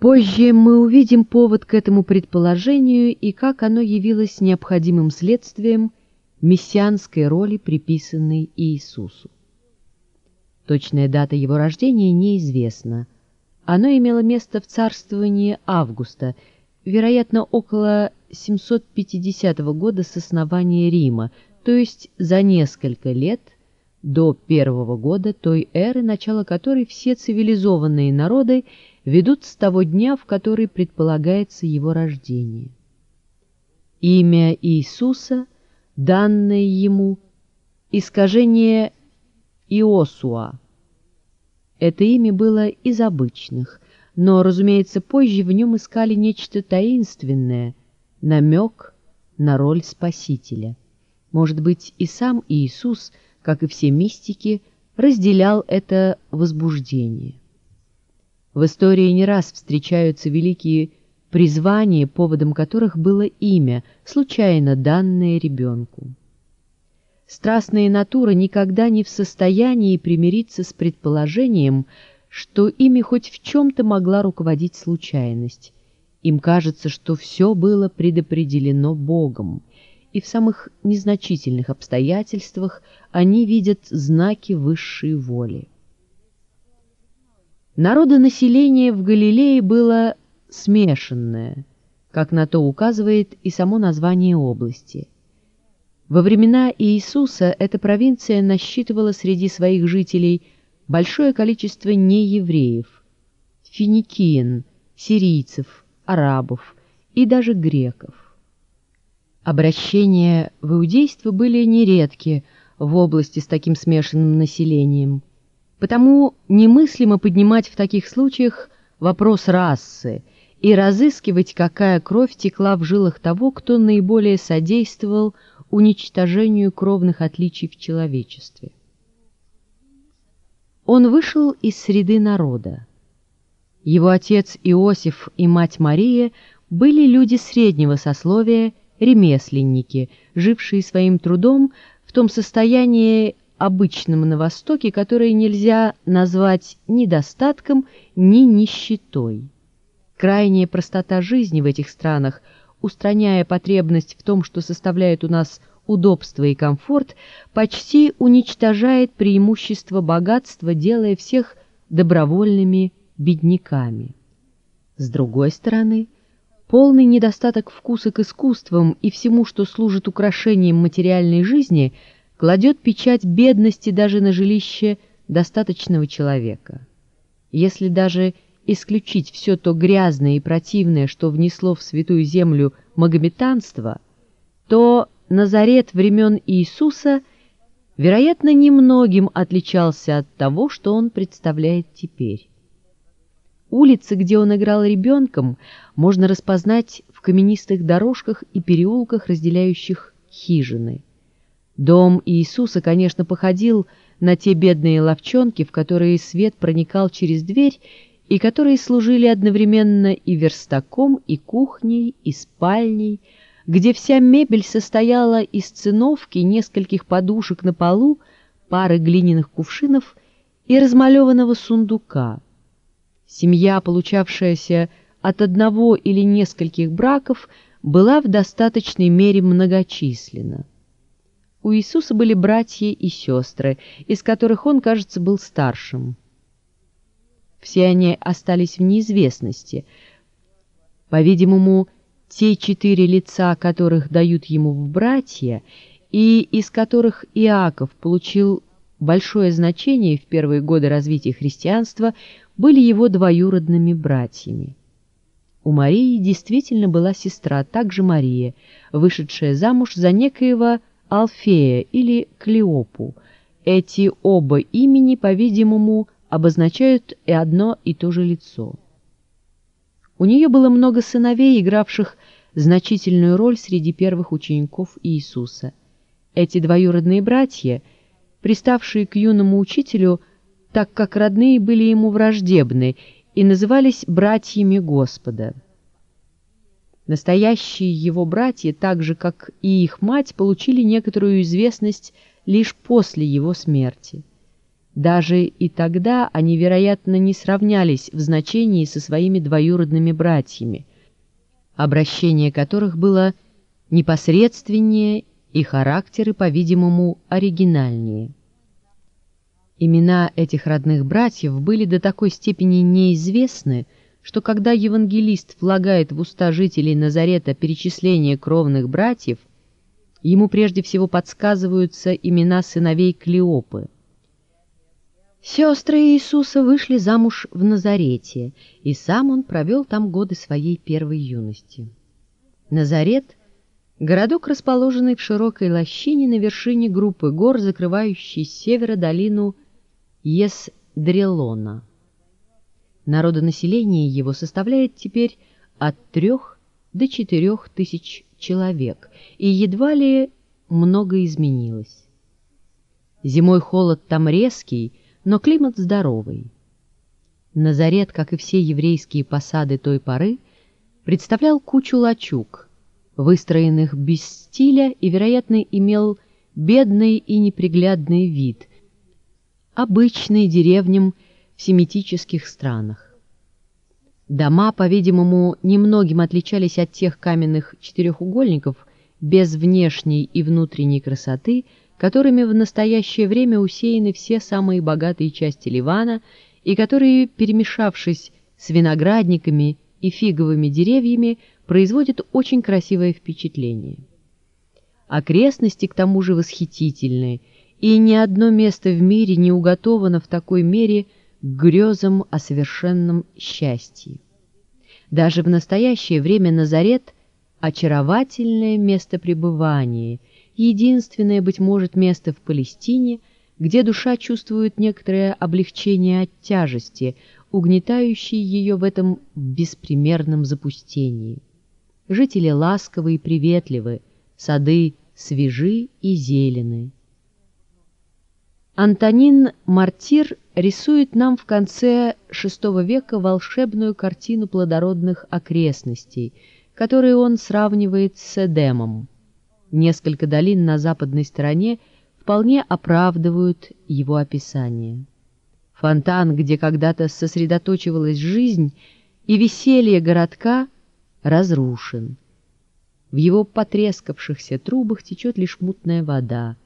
Позже мы увидим повод к этому предположению и как оно явилось необходимым следствием мессианской роли, приписанной Иисусу. Точная дата его рождения неизвестна. Оно имело место в царствовании Августа, вероятно, около 750 года с основания Рима, то есть за несколько лет до первого года той эры, начало которой все цивилизованные народы ведут с того дня, в который предполагается его рождение. Имя Иисуса, данное ему, искажение Иосуа. Это имя было из обычных, но, разумеется, позже в нем искали нечто таинственное, намек на роль Спасителя. Может быть, и сам Иисус, как и все мистики, разделял это возбуждение. В истории не раз встречаются великие призвания, поводом которых было имя, случайно данное ребенку. Страстная натура никогда не в состоянии примириться с предположением, что ими хоть в чем-то могла руководить случайность. Им кажется, что все было предопределено Богом, и в самых незначительных обстоятельствах они видят знаки высшей воли. Народонаселение в Галилее было смешанное, как на то указывает и само название области. Во времена Иисуса эта провинция насчитывала среди своих жителей большое количество неевреев, финикиен, сирийцев, арабов и даже греков. Обращения в иудейство были нередки в области с таким смешанным населением – Потому немыслимо поднимать в таких случаях вопрос расы и разыскивать, какая кровь текла в жилах того, кто наиболее содействовал уничтожению кровных отличий в человечестве. Он вышел из среды народа. Его отец Иосиф и мать Мария были люди среднего сословия, ремесленники, жившие своим трудом в том состоянии обычным на Востоке, которое нельзя назвать ни достатком, ни нищетой. Крайняя простота жизни в этих странах, устраняя потребность в том, что составляет у нас удобство и комфорт, почти уничтожает преимущество богатства, делая всех добровольными бедняками. С другой стороны, полный недостаток вкуса к искусствам и всему, что служит украшением материальной жизни – кладет печать бедности даже на жилище достаточного человека. Если даже исключить все то грязное и противное, что внесло в святую землю магометанство, то Назарет времен Иисуса, вероятно, немногим отличался от того, что он представляет теперь. Улицы, где он играл ребенком, можно распознать в каменистых дорожках и переулках, разделяющих хижины. Дом Иисуса, конечно, походил на те бедные ловчонки, в которые свет проникал через дверь и которые служили одновременно и верстаком, и кухней, и спальней, где вся мебель состояла из циновки, нескольких подушек на полу, пары глиняных кувшинов и размалеванного сундука. Семья, получавшаяся от одного или нескольких браков, была в достаточной мере многочисленна. У Иисуса были братья и сестры, из которых он, кажется, был старшим. Все они остались в неизвестности. По-видимому, те четыре лица, которых дают ему в братья, и из которых Иаков получил большое значение в первые годы развития христианства, были его двоюродными братьями. У Марии действительно была сестра, также Мария, вышедшая замуж за некоего Алфея или Клеопу. Эти оба имени, по-видимому, обозначают и одно и то же лицо. У нее было много сыновей, игравших значительную роль среди первых учеников Иисуса. Эти двоюродные братья, приставшие к юному учителю, так как родные были ему враждебны, и назывались братьями Господа. Настоящие его братья, так же как и их мать, получили некоторую известность лишь после его смерти. Даже и тогда они, вероятно, не сравнялись в значении со своими двоюродными братьями, обращение которых было непосредственнее и характеры, по-видимому, оригинальнее. Имена этих родных братьев были до такой степени неизвестны, что когда евангелист влагает в уста жителей Назарета перечисление кровных братьев, ему прежде всего подсказываются имена сыновей Клеопы. Сестры Иисуса вышли замуж в Назарете, и сам он провел там годы своей первой юности. Назарет — городок, расположенный в широкой лощине на вершине группы гор, закрывающей с севера долину Ес-Дрелона. Народонаселение его составляет теперь от трех до четырех тысяч человек, и едва ли много изменилось. Зимой холод там резкий, но климат здоровый. Назарет, как и все еврейские посады той поры, представлял кучу лачуг, выстроенных без стиля и, вероятно, имел бедный и неприглядный вид, обычный деревням семитических странах. Дома, по-видимому, немногим отличались от тех каменных четырехугольников без внешней и внутренней красоты, которыми в настоящее время усеяны все самые богатые части Ливана и которые, перемешавшись с виноградниками и фиговыми деревьями, производят очень красивое впечатление. Окрестности к тому же восхитительны, и ни одно место в мире не уготовано в такой мере к грезам о совершенном счастье. Даже в настоящее время Назарет – очаровательное место пребывания – единственное, быть может, место в Палестине, где душа чувствует некоторое облегчение от тяжести, угнетающей ее в этом беспримерном запустении. Жители ласковы и приветливы, сады свежи и зелены. Антонин Мартир рисует нам в конце VI века волшебную картину плодородных окрестностей, которые он сравнивает с Эдемом. Несколько долин на западной стороне вполне оправдывают его описание. Фонтан, где когда-то сосредоточивалась жизнь и веселье городка, разрушен. В его потрескавшихся трубах течет лишь мутная вода,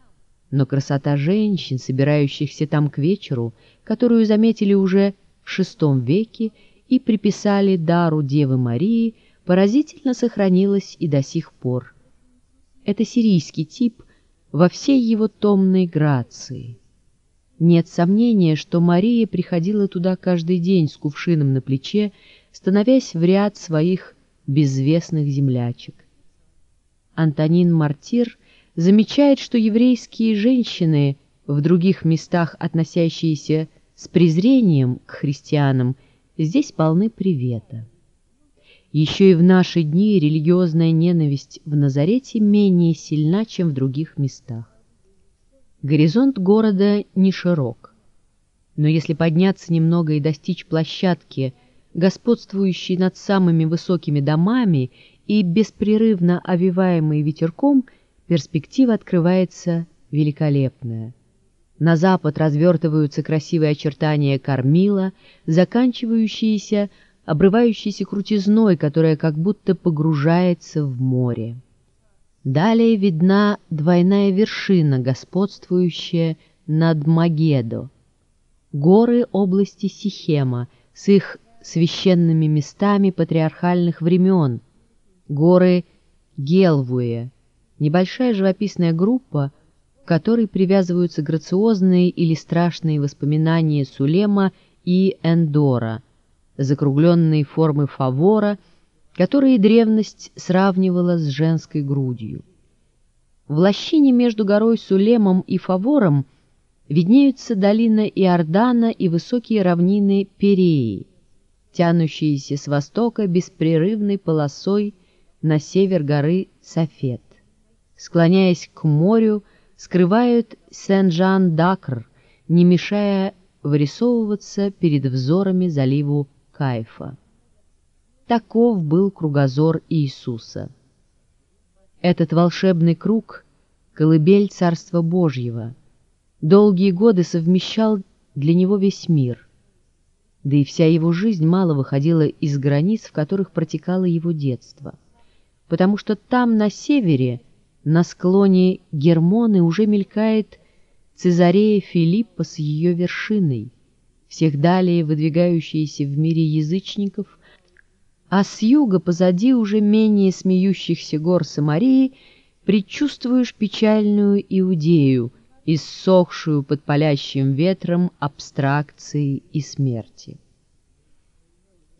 но красота женщин, собирающихся там к вечеру, которую заметили уже в VI веке и приписали дару Девы Марии, поразительно сохранилась и до сих пор. Это сирийский тип во всей его томной грации. Нет сомнения, что Мария приходила туда каждый день с кувшином на плече, становясь в ряд своих безвестных землячек. Антонин Мартир замечает, что еврейские женщины, в других местах относящиеся с презрением к христианам, здесь полны привета. Еще и в наши дни религиозная ненависть в Назарете менее сильна, чем в других местах. Горизонт города не широк. Но если подняться немного и достичь площадки, господствующей над самыми высокими домами и беспрерывно овиваемой ветерком, перспектива открывается великолепная. На запад развертываются красивые очертания Кормила, заканчивающиеся обрывающейся крутизной, которая как будто погружается в море. Далее видна двойная вершина, господствующая над Магедо. Горы области Сихема с их священными местами патриархальных времен, горы Гелвуя, небольшая живописная группа, к которой привязываются грациозные или страшные воспоминания Сулема и Эндора – закругленные формы фавора, которые древность сравнивала с женской грудью. В лощине между горой Сулемом и Фавором виднеются долина Иордана и высокие равнины Переи, тянущиеся с востока беспрерывной полосой на север горы Сафет. Склоняясь к морю, скрывают Сен-Жан-Дакр, не мешая вырисовываться перед взорами заливу кайфа. Таков был кругозор Иисуса. Этот волшебный круг — колыбель Царства Божьего. Долгие годы совмещал для него весь мир. Да и вся его жизнь мало выходила из границ, в которых протекало его детство. Потому что там, на севере, на склоне Гермоны уже мелькает Цезарея Филиппа с ее вершиной, всех далее выдвигающиеся в мире язычников, а с юга позади уже менее смеющихся гор Самарии предчувствуешь печальную Иудею, иссохшую под палящим ветром абстракции и смерти.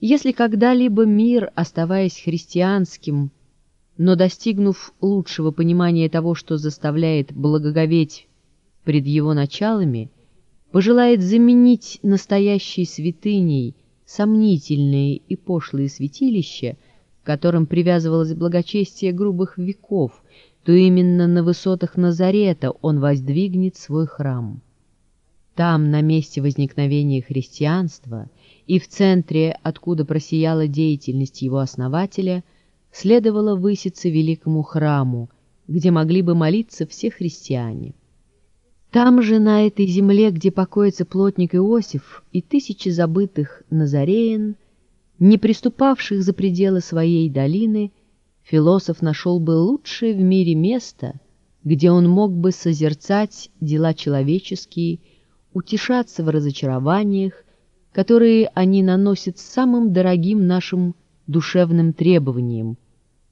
Если когда-либо мир, оставаясь христианским, но достигнув лучшего понимания того, что заставляет благоговеть пред его началами, пожелает заменить настоящей святыней сомнительные и пошлые святилища, к которым привязывалось благочестие грубых веков, то именно на высотах Назарета он воздвигнет свой храм. Там, на месте возникновения христианства и в центре, откуда просияла деятельность его основателя, следовало выситься великому храму, где могли бы молиться все христиане. Там же, на этой земле, где покоится плотник Иосиф и тысячи забытых Назареен, не приступавших за пределы своей долины, философ нашел бы лучшее в мире место, где он мог бы созерцать дела человеческие, утешаться в разочарованиях, которые они наносят самым дорогим нашим душевным требованиям,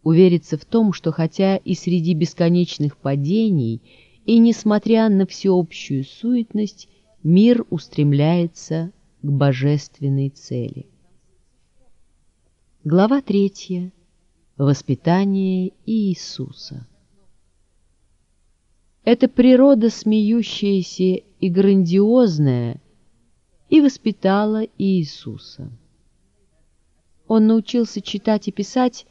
увериться в том, что хотя и среди бесконечных падений – и, несмотря на всеобщую суетность, мир устремляется к божественной цели. Глава третья. Воспитание Иисуса. Это природа смеющаяся и грандиозная и воспитала Иисуса. Он научился читать и писать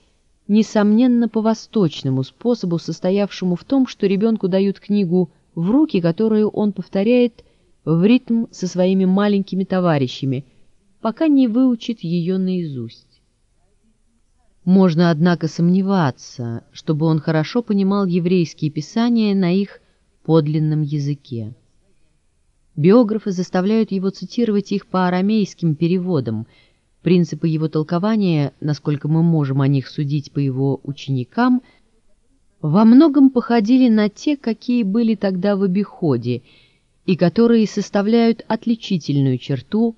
несомненно, по восточному способу, состоявшему в том, что ребенку дают книгу в руки, которую он повторяет в ритм со своими маленькими товарищами, пока не выучит ее наизусть. Можно, однако, сомневаться, чтобы он хорошо понимал еврейские писания на их подлинном языке. Биографы заставляют его цитировать их по арамейским переводам – Принципы его толкования, насколько мы можем о них судить по его ученикам, во многом походили на те, какие были тогда в обиходе, и которые составляют отличительную черту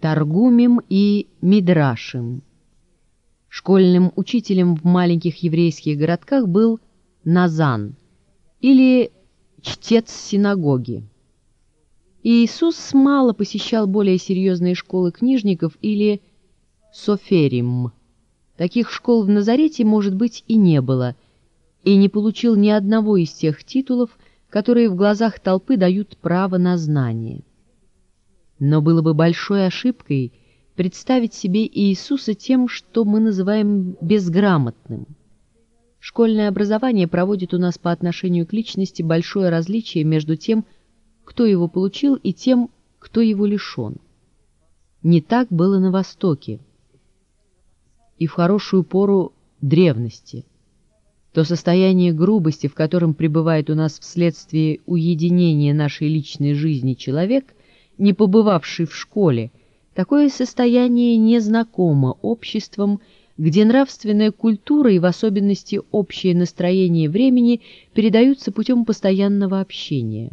Таргумим и Мидрашим. Школьным учителем в маленьких еврейских городках был Назан или чтец синагоги. Иисус мало посещал более серьезные школы книжников или Соферим. Таких школ в Назарете, может быть, и не было, и не получил ни одного из тех титулов, которые в глазах толпы дают право на знание. Но было бы большой ошибкой представить себе Иисуса тем, что мы называем безграмотным. Школьное образование проводит у нас по отношению к личности большое различие между тем, кто его получил, и тем, кто его лишен. Не так было на Востоке и в хорошую пору древности. То состояние грубости, в котором пребывает у нас вследствие уединения нашей личной жизни человек, не побывавший в школе, такое состояние незнакомо обществом, где нравственная культура и в особенности общее настроение времени передаются путем постоянного общения.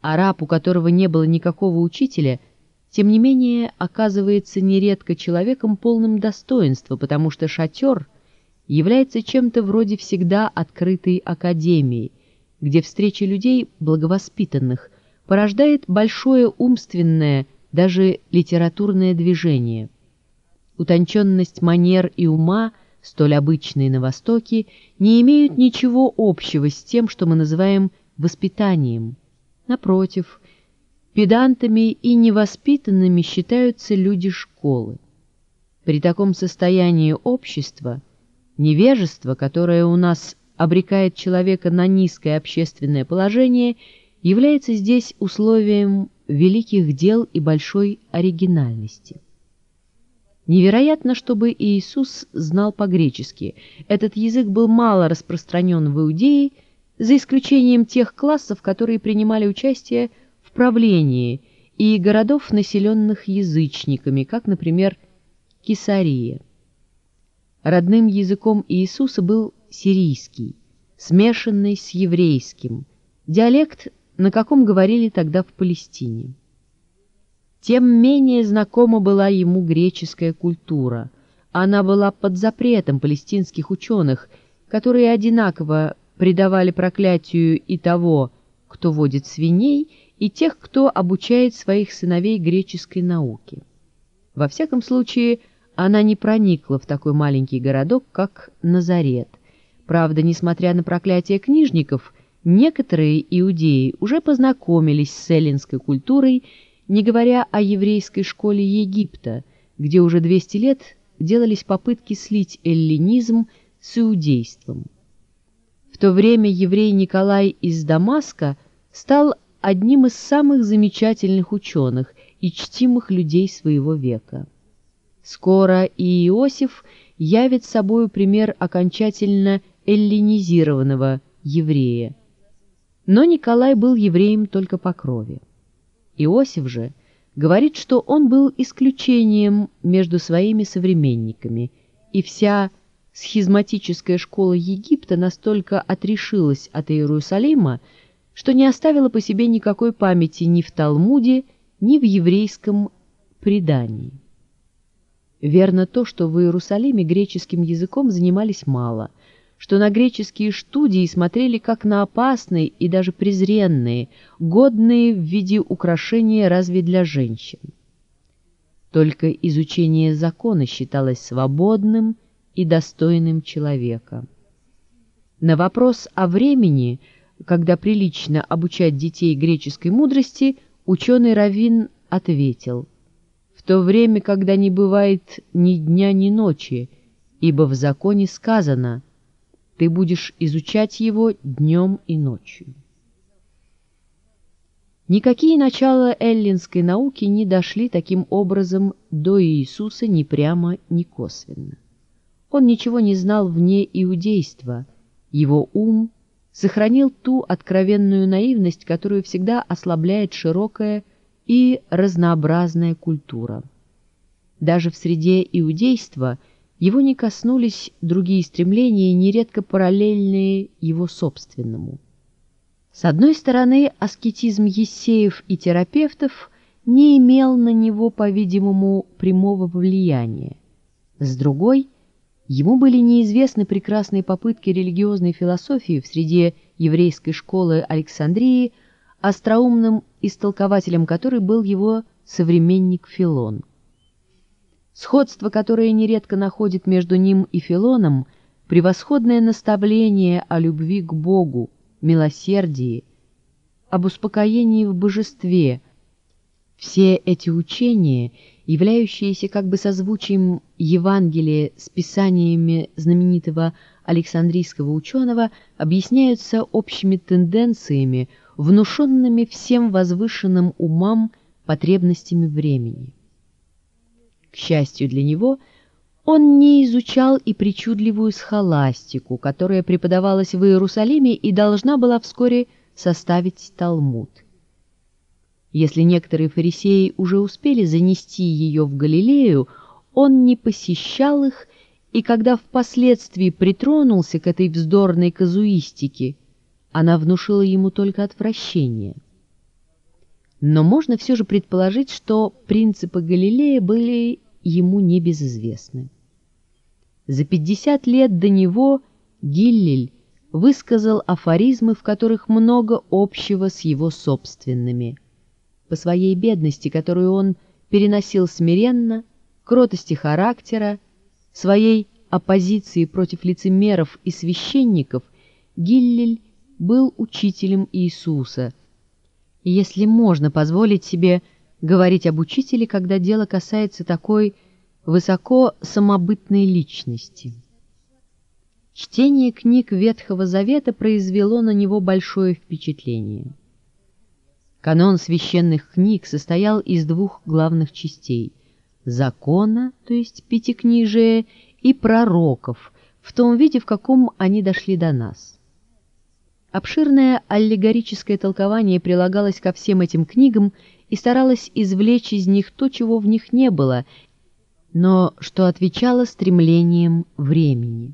Араб, у которого не было никакого учителя – тем не менее оказывается нередко человеком полным достоинства, потому что шатер является чем-то вроде всегда открытой академии, где встреча людей благовоспитанных порождает большое умственное, даже литературное движение. Утонченность манер и ума, столь обычные на Востоке, не имеют ничего общего с тем, что мы называем воспитанием. Напротив, Педантами и невоспитанными считаются люди школы. При таком состоянии общества невежество, которое у нас обрекает человека на низкое общественное положение, является здесь условием великих дел и большой оригинальности. Невероятно, чтобы Иисус знал по-гречески. Этот язык был мало распространен в Иудее, за исключением тех классов, которые принимали участие в правлении и городов, населенных язычниками, как, например, Кесария. Родным языком Иисуса был сирийский, смешанный с еврейским, диалект, на каком говорили тогда в Палестине. Тем менее знакома была ему греческая культура. Она была под запретом палестинских ученых, которые одинаково предавали проклятию и того, кто водит свиней, и тех, кто обучает своих сыновей греческой науке. Во всяком случае, она не проникла в такой маленький городок, как Назарет. Правда, несмотря на проклятие книжников, некоторые иудеи уже познакомились с эллинской культурой, не говоря о еврейской школе Египта, где уже 200 лет делались попытки слить эллинизм с иудейством. В то время еврей Николай из Дамаска стал одним из самых замечательных ученых и чтимых людей своего века. Скоро и Иосиф явит собою пример окончательно эллинизированного еврея. Но Николай был евреем только по крови. Иосиф же говорит, что он был исключением между своими современниками, и вся схизматическая школа Египта настолько отрешилась от Иерусалима, что не оставила по себе никакой памяти ни в Талмуде, ни в еврейском предании. Верно то, что в Иерусалиме греческим языком занимались мало, что на греческие студии смотрели как на опасные и даже презренные, годные в виде украшения разве для женщин. Только изучение закона считалось свободным и достойным человека. На вопрос о времени, когда прилично обучать детей греческой мудрости, ученый Равин ответил – то время, когда не бывает ни дня, ни ночи, ибо в законе сказано «ты будешь изучать его днем и ночью». Никакие начала эллинской науки не дошли таким образом до Иисуса ни прямо, ни косвенно. Он ничего не знал вне иудейства, его ум сохранил ту откровенную наивность, которую всегда ослабляет широкая и разнообразная культура. Даже в среде иудейства его не коснулись другие стремления, нередко параллельные его собственному. С одной стороны, аскетизм ессеев и терапевтов не имел на него, по-видимому, прямого влияния. С другой, ему были неизвестны прекрасные попытки религиозной философии в среде еврейской школы Александрии – остроумным истолкователем которой был его современник Филон. Сходство, которое нередко находит между ним и Филоном, превосходное наставление о любви к Богу, милосердии, об успокоении в божестве. Все эти учения, являющиеся как бы созвучием Евангелия с писаниями знаменитого Александрийского ученого, объясняются общими тенденциями, внушенными всем возвышенным умам потребностями времени. К счастью для него, он не изучал и причудливую схоластику, которая преподавалась в Иерусалиме и должна была вскоре составить Талмуд. Если некоторые фарисеи уже успели занести ее в Галилею, он не посещал их, и когда впоследствии притронулся к этой вздорной казуистике – она внушила ему только отвращение. Но можно все же предположить, что принципы Галилея были ему небезызвестны. За 50 лет до него Гиллель высказал афоризмы, в которых много общего с его собственными. По своей бедности, которую он переносил смиренно, кротости характера, своей оппозиции против лицемеров и священников, Гиллель был учителем Иисуса. Если можно позволить себе говорить об учителе, когда дело касается такой высоко самобытной личности. Чтение книг Ветхого Завета произвело на него большое впечатление. Канон священных книг состоял из двух главных частей – закона, то есть пятикнижия, и пророков, в том виде, в каком они дошли до нас. Обширное аллегорическое толкование прилагалось ко всем этим книгам и старалось извлечь из них то, чего в них не было, но что отвечало стремлениям времени.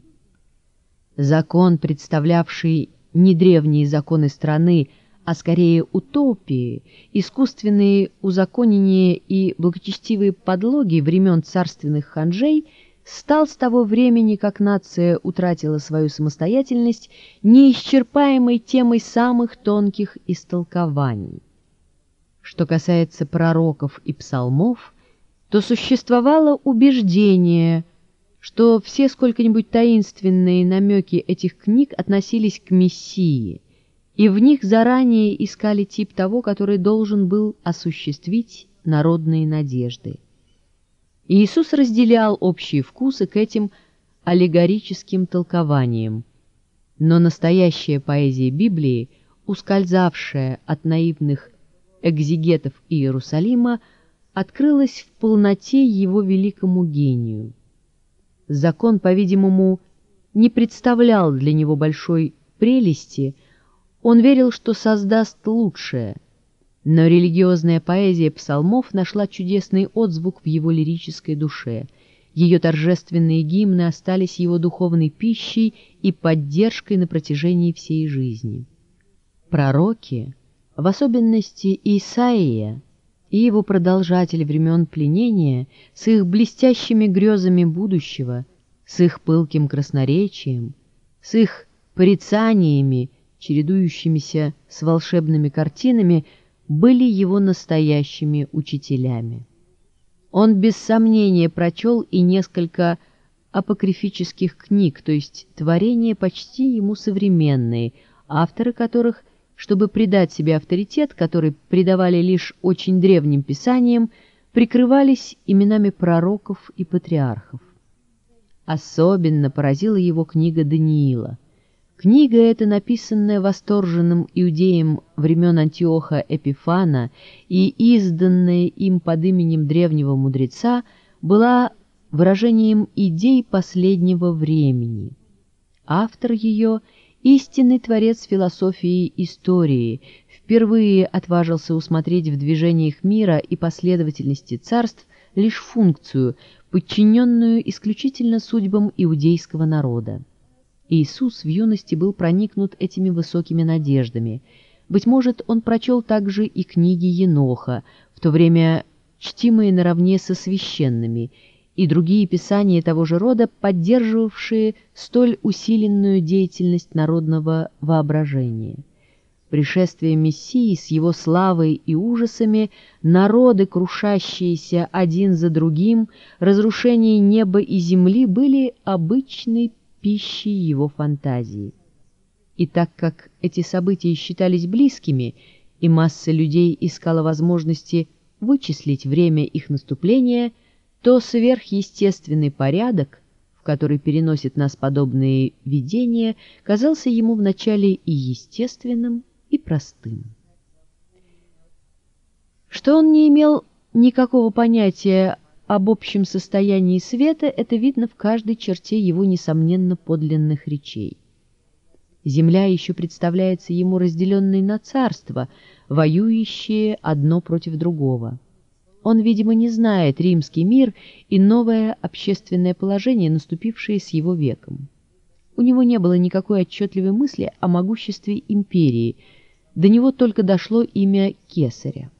Закон, представлявший не древние законы страны, а скорее утопии, искусственные узаконения и благочестивые подлоги времен царственных ханжей стал с того времени, как нация утратила свою самостоятельность, неисчерпаемой темой самых тонких истолкований. Что касается пророков и псалмов, то существовало убеждение, что все сколько-нибудь таинственные намеки этих книг относились к Мессии – и в них заранее искали тип того, который должен был осуществить народные надежды. Иисус разделял общие вкусы к этим аллегорическим толкованиям, но настоящая поэзия Библии, ускользавшая от наивных экзегетов Иерусалима, открылась в полноте его великому гению. Закон, по-видимому, не представлял для него большой прелести – он верил, что создаст лучшее, но религиозная поэзия псалмов нашла чудесный отзвук в его лирической душе. Ее торжественные гимны остались его духовной пищей и поддержкой на протяжении всей жизни. Пророки, в особенности Исаия и его продолжатель времен пленения, с их блестящими грезами будущего, с их пылким красноречием, с их порицаниями чередующимися с волшебными картинами, были его настоящими учителями. Он без сомнения прочел и несколько апокрифических книг, то есть творения почти ему современные, авторы которых, чтобы придать себе авторитет, который придавали лишь очень древним писаниям, прикрывались именами пророков и патриархов. Особенно поразила его книга Даниила – Книга эта, написанная восторженным иудеем времен Антиоха Эпифана и изданная им под именем древнего мудреца, была выражением идей последнего времени. Автор ее — истинный творец философии истории, впервые отважился усмотреть в движениях мира и последовательности царств лишь функцию, подчиненную исключительно судьбам иудейского народа. Иисус в юности был проникнут этими высокими надеждами. Быть может, он прочел также и книги Еноха, в то время чтимые наравне со священными, и другие писания того же рода, поддерживавшие столь усиленную деятельность народного воображения. Пришествие Мессии с его славой и ужасами, народы, крушащиеся один за другим, разрушение неба и земли были обычной пищей его фантазии. И так как эти события считались близкими, и масса людей искала возможности вычислить время их наступления, то сверхъестественный порядок, в который переносят нас подобные видения, казался ему вначале и естественным, и простым. Что он не имел никакого понятия об общем состоянии света это видно в каждой черте его, несомненно, подлинных речей. Земля еще представляется ему разделенной на царства, воюющие одно против другого. Он, видимо, не знает римский мир и новое общественное положение, наступившее с его веком. У него не было никакой отчетливой мысли о могуществе империи, до него только дошло имя Кесаря.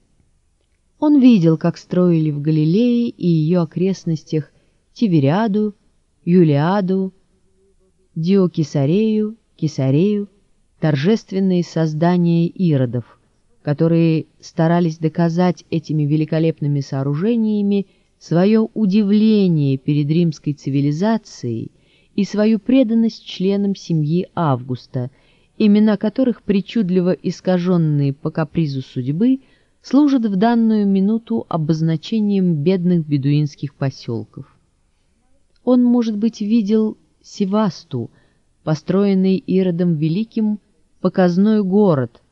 Он видел, как строили в Галилее и ее окрестностях Тивериаду, Юлиаду, Диокисарею, Кисарею, торжественные создания иродов, которые старались доказать этими великолепными сооружениями свое удивление перед римской цивилизацией и свою преданность членам семьи Августа, имена которых, причудливо искаженные по капризу судьбы, служит в данную минуту обозначением бедных бедуинских поселков. Он, может быть, видел Севасту, построенный Иродом Великим показной город,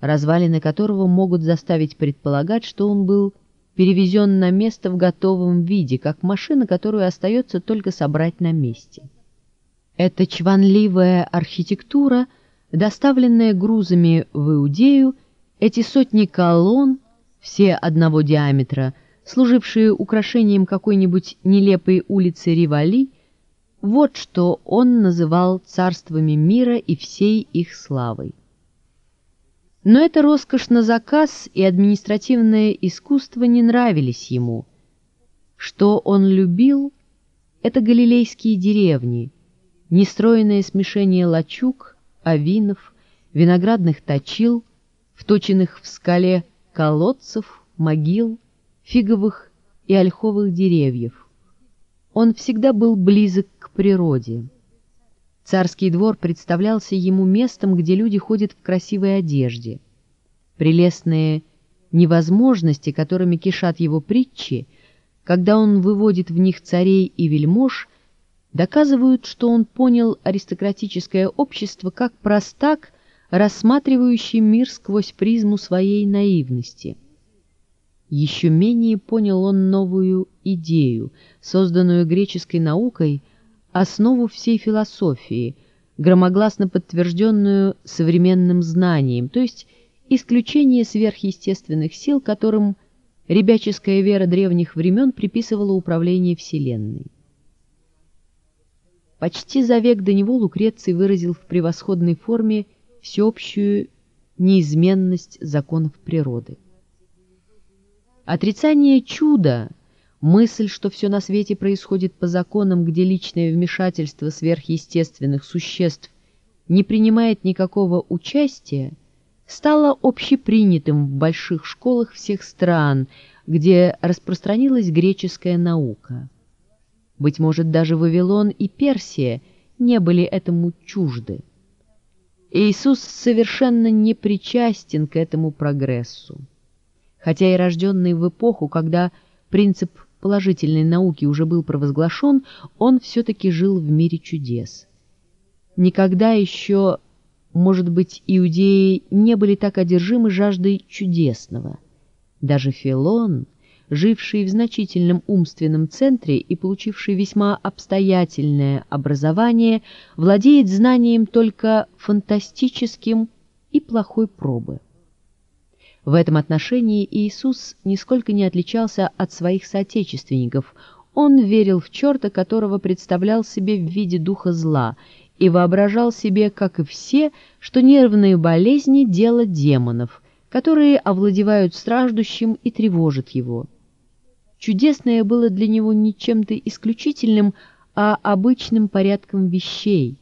развалины которого могут заставить предполагать, что он был перевезен на место в готовом виде, как машина, которую остается только собрать на месте. Эта чванливая архитектура доставленная грузами в Иудею, эти сотни колонн, все одного диаметра, служившие украшением какой-нибудь нелепой улицы Ривали, вот что он называл царствами мира и всей их славой. Но эта роскошь на заказ и административное искусство не нравились ему. Что он любил, это галилейские деревни, нестроенное смешение лачуг, авинов, виноградных точил, вточенных в скале колодцев, могил, фиговых и ольховых деревьев. Он всегда был близок к природе. Царский двор представлялся ему местом, где люди ходят в красивой одежде. Прелестные невозможности, которыми кишат его притчи, когда он выводит в них царей и вельмож, доказывают, что он понял аристократическое общество как простак, рассматривающий мир сквозь призму своей наивности. Еще менее понял он новую идею, созданную греческой наукой – основу всей философии, громогласно подтвержденную современным знанием, то есть исключение сверхъестественных сил, которым ребяческая вера древних времен приписывала управление Вселенной. Почти за век до него Лукреций выразил в превосходной форме всеобщую неизменность законов природы. Отрицание чуда Мысль, что все на свете происходит по законам, где личное вмешательство сверхъестественных существ не принимает никакого участия, стала общепринятым в больших школах всех стран, где распространилась греческая наука. Быть может, даже Вавилон и Персия не были этому чужды. Иисус совершенно не причастен к этому прогрессу. Хотя и рожденный в эпоху, когда принцип положительной науки уже был провозглашен, он все-таки жил в мире чудес. Никогда еще, может быть, иудеи не были так одержимы жаждой чудесного. Даже Филон, живший в значительном умственном центре и получивший весьма обстоятельное образование, владеет знанием только фантастическим и плохой пробы. В этом отношении Иисус нисколько не отличался от своих соотечественников. Он верил в черта, которого представлял себе в виде духа зла, и воображал себе, как и все, что нервные болезни – дело демонов, которые овладевают страждущим и тревожат его. Чудесное было для него не чем-то исключительным, а обычным порядком вещей.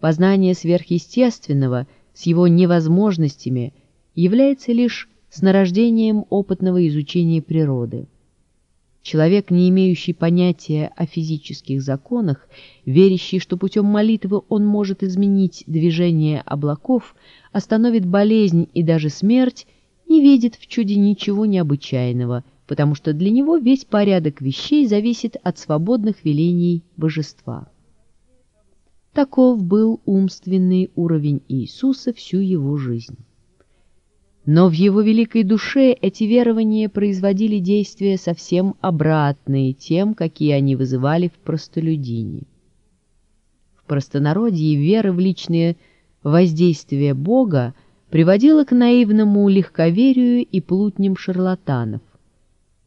Познание сверхъестественного с его невозможностями является лишь с нарождением опытного изучения природы. Человек, не имеющий понятия о физических законах, верящий, что путем молитвы он может изменить движение облаков, остановит болезнь и даже смерть, не видит в чуде ничего необычайного, потому что для него весь порядок вещей зависит от свободных велений божества. Таков был умственный уровень Иисуса всю его жизнь. Но в его великой душе эти верования производили действия совсем обратные тем, какие они вызывали в простолюдине. В простонародье вера в личное воздействие Бога приводила к наивному легковерию и плутням шарлатанов.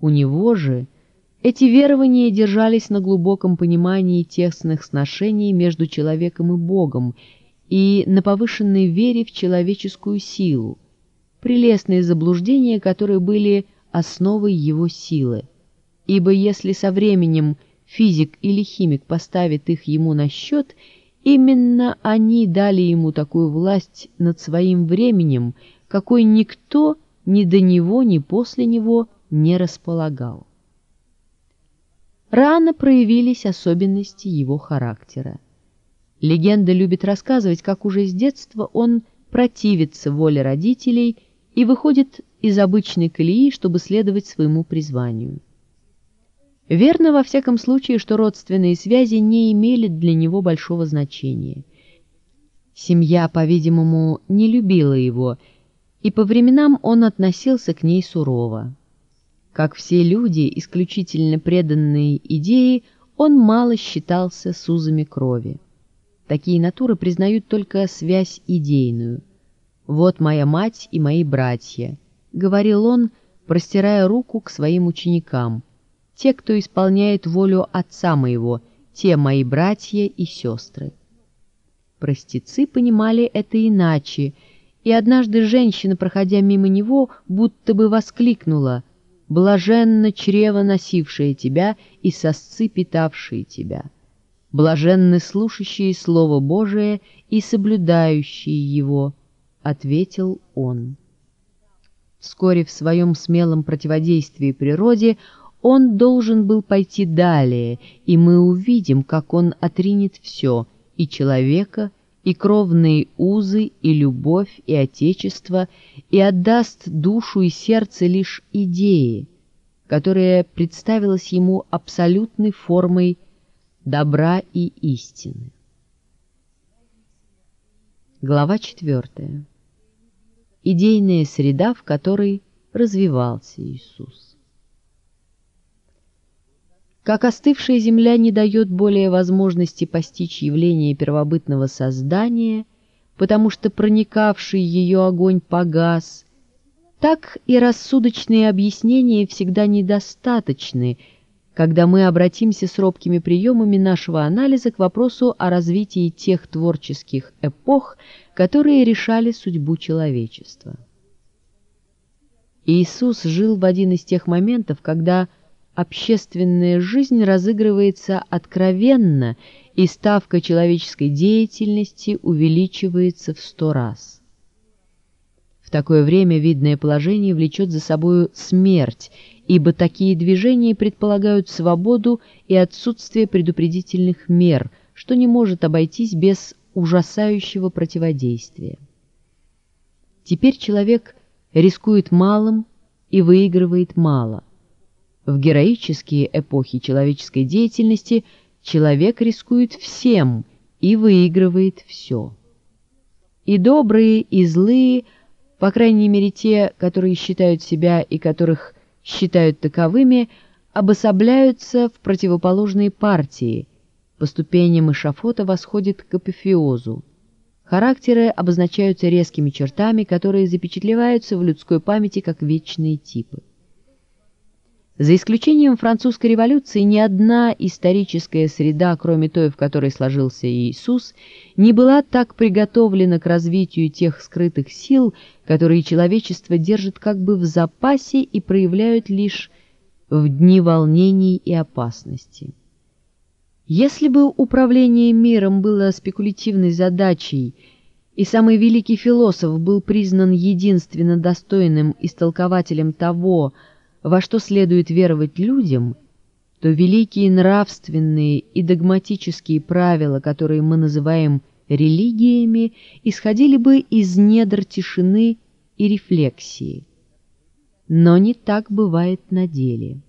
У него же эти верования держались на глубоком понимании тесных сношений между человеком и Богом и на повышенной вере в человеческую силу, прелестные заблуждения, которые были основой его силы. Ибо если со временем физик или химик поставит их ему на счет, именно они дали ему такую власть над своим временем, какой никто ни до него, ни после него не располагал. Рано проявились особенности его характера. Легенда любит рассказывать, как уже с детства он противится воле родителей – и выходит из обычной колеи, чтобы следовать своему призванию. Верно во всяком случае, что родственные связи не имели для него большого значения. Семья, по-видимому, не любила его, и по временам он относился к ней сурово. Как все люди, исключительно преданные идее, он мало считался с узами крови. Такие натуры признают только связь идейную. «Вот моя мать и мои братья», — говорил он, простирая руку к своим ученикам. «Те, кто исполняет волю отца моего, те мои братья и сестры». Простецы понимали это иначе, и однажды женщина, проходя мимо него, будто бы воскликнула «Блаженно чрево носившее тебя и сосцы питавшие тебя» блаженны слушающие Слово Божие и соблюдающие его, — ответил он. Вскоре в своем смелом противодействии природе он должен был пойти далее, и мы увидим, как он отринет все, и человека, и кровные узы, и любовь, и отечество, и отдаст душу и сердце лишь идее, которая представилась ему абсолютной формой добра и истины. Глава 4. Идейная среда, в которой развивался Иисус. Как остывшая земля не дает более возможности постичь явление первобытного создания, потому что проникавший ее огонь погас, так и рассудочные объяснения всегда недостаточны – когда мы обратимся с робкими приемами нашего анализа к вопросу о развитии тех творческих эпох, которые решали судьбу человечества. Иисус жил в один из тех моментов, когда общественная жизнь разыгрывается откровенно, и ставка человеческой деятельности увеличивается в сто раз. В такое время видное положение влечет за собою смерть, ибо такие движения предполагают свободу и отсутствие предупредительных мер, что не может обойтись без ужасающего противодействия. Теперь человек рискует малым и выигрывает мало. В героические эпохи человеческой деятельности человек рискует всем и выигрывает все. И добрые, и злые – по крайней мере те, которые считают себя и которых считают таковыми, обособляются в противоположные партии, по ступеням эшафота восходит к апофеозу. Характеры обозначаются резкими чертами, которые запечатлеваются в людской памяти как вечные типы. За исключением французской революции ни одна историческая среда, кроме той, в которой сложился Иисус, не была так приготовлена к развитию тех скрытых сил, которые человечество держит как бы в запасе и проявляют лишь в дни волнений и опасности. Если бы управление миром было спекулятивной задачей, и самый великий философ был признан единственно достойным истолкователем того, во что следует веровать людям, то великие нравственные и догматические правила, которые мы называем религиями, исходили бы из недр тишины и рефлексии. Но не так бывает на деле.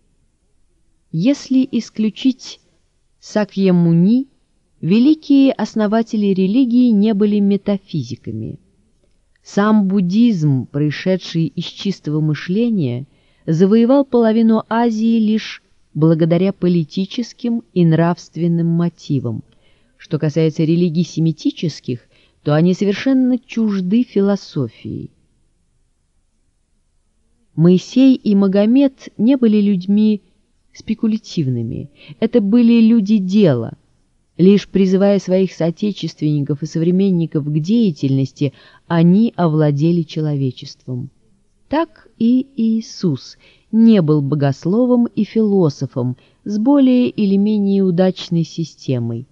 Если исключить Сакьямуни, великие основатели религии не были метафизиками. Сам буддизм, пришедший из чистого мышления – завоевал половину Азии лишь благодаря политическим и нравственным мотивам. Что касается религий семитических, то они совершенно чужды философии. Моисей и Магомед не были людьми спекулятивными, это были люди дела. Лишь призывая своих соотечественников и современников к деятельности, они овладели человечеством. Так и Иисус не был богословом и философом с более или менее удачной системой.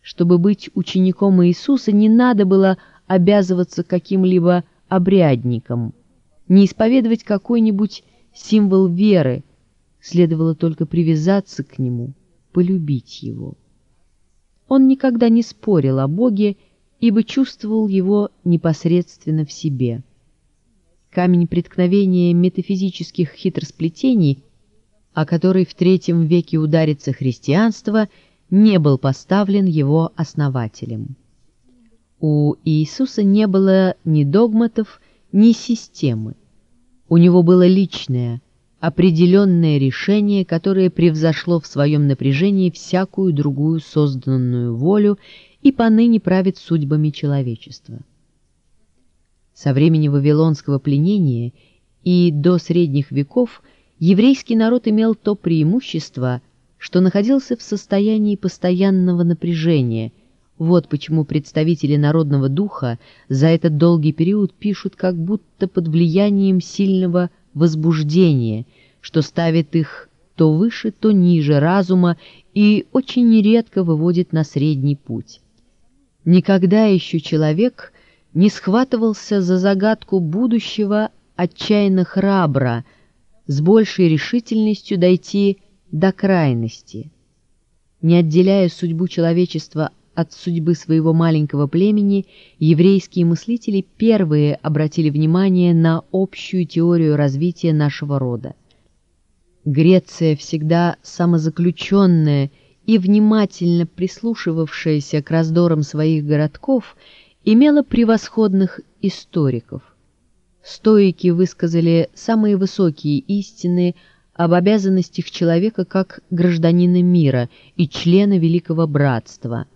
Чтобы быть учеником Иисуса, не надо было обязываться каким-либо обрядником, не исповедовать какой-нибудь символ веры, следовало только привязаться к нему, полюбить его. Он никогда не спорил о Боге, ибо чувствовал его непосредственно в себе камень преткновения метафизических хитросплетений, о который в третьем веке ударится христианство, не был поставлен его основателем. У Иисуса не было ни догматов, ни системы. У него было личное, определенное решение, которое превзошло в своем напряжении всякую другую созданную волю и поныне правит судьбами человечества. Со времени Вавилонского пленения и до средних веков еврейский народ имел то преимущество, что находился в состоянии постоянного напряжения. Вот почему представители народного духа за этот долгий период пишут как будто под влиянием сильного возбуждения, что ставит их то выше, то ниже разума и очень нередко выводит на средний путь. Никогда еще человек не схватывался за загадку будущего отчаянно храбро, с большей решительностью дойти до крайности. Не отделяя судьбу человечества от судьбы своего маленького племени, еврейские мыслители первые обратили внимание на общую теорию развития нашего рода. Греция, всегда самозаключенная и внимательно прислушивавшаяся к раздорам своих городков, имела превосходных историков. Стоики высказали самые высокие истины об обязанностях человека как гражданина мира и члена Великого Братства.